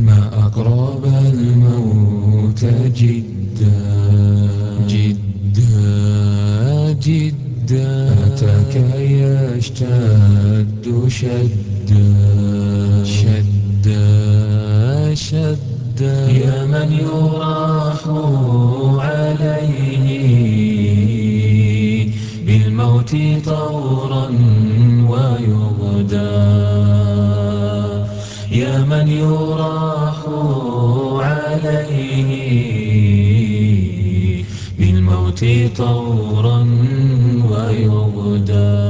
ما أقرب الموت جدا. جدا جدا. أتاك يشتد شدا. شدا شدا يا من يراح عليه بالموت طورا ويغدى. يا من يراح عليه بالموت طورا ويغدى.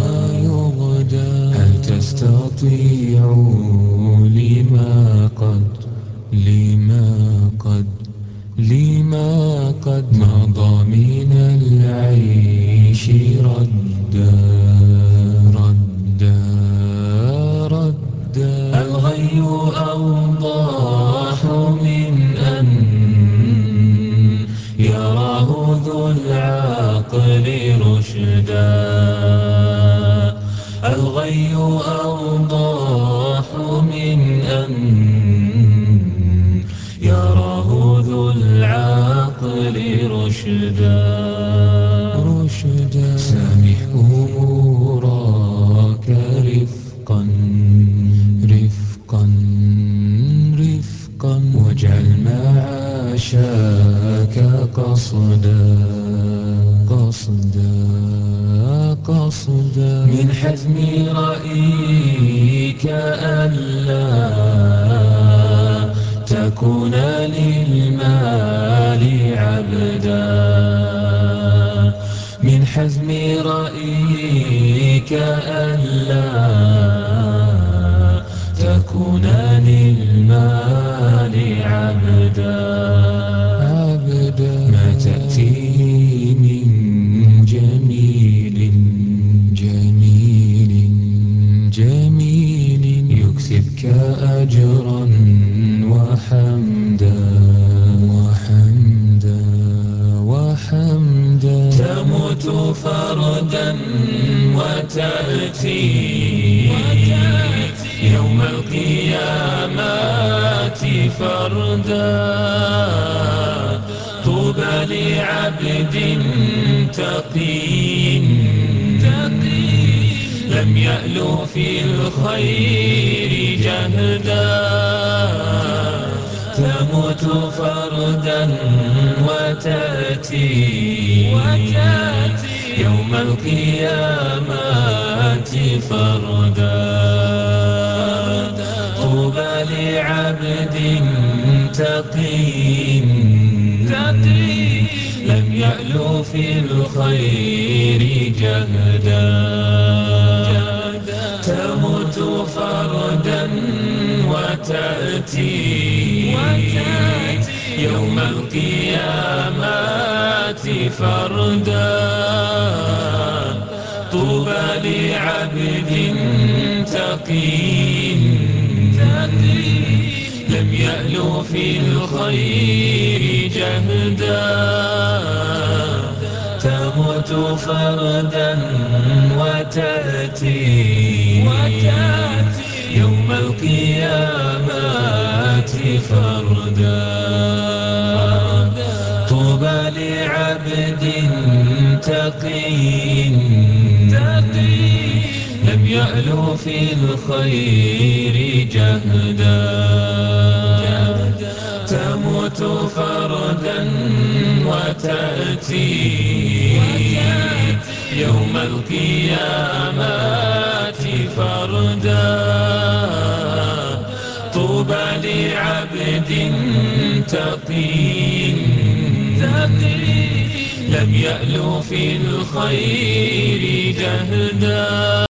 ويغدى. هل تستطيع لما قد لما أوضاح من أن يراه ذو العقل رشدا. الغي أوضاح من أن يراه ذو العقل رشدا. رشدا. سامح واجعل معاشاك قصدا قصدا قصدا. من حزم رأيك ألا تكون للمال عبدا. من حزم رأيك ألا يكسبك أجرا وحمدا وحمدا وحمدا. تموت فردا وتأتي يوم القيامات فردا. طوبى لعبد تقي. لم يألو في الخير جهدا. تموت فردا وتأتي يوم القيامات فردا. طوبى لعبد تقي يألو في الخير جهدا. تموت فردا وتأتي. يوم القيامات فردا. طوبى لعبد تقي. لم يألو في الخير جهدا. تموت فردا وتأتي. يوم القيامات فردا. طوبى لعبد تقي. لم يألو في الخير جهدا. تموت فردا وتأتي. يوم القيامات فردا. طوبى لعبد تقي. لم يألو في الخير جهدا.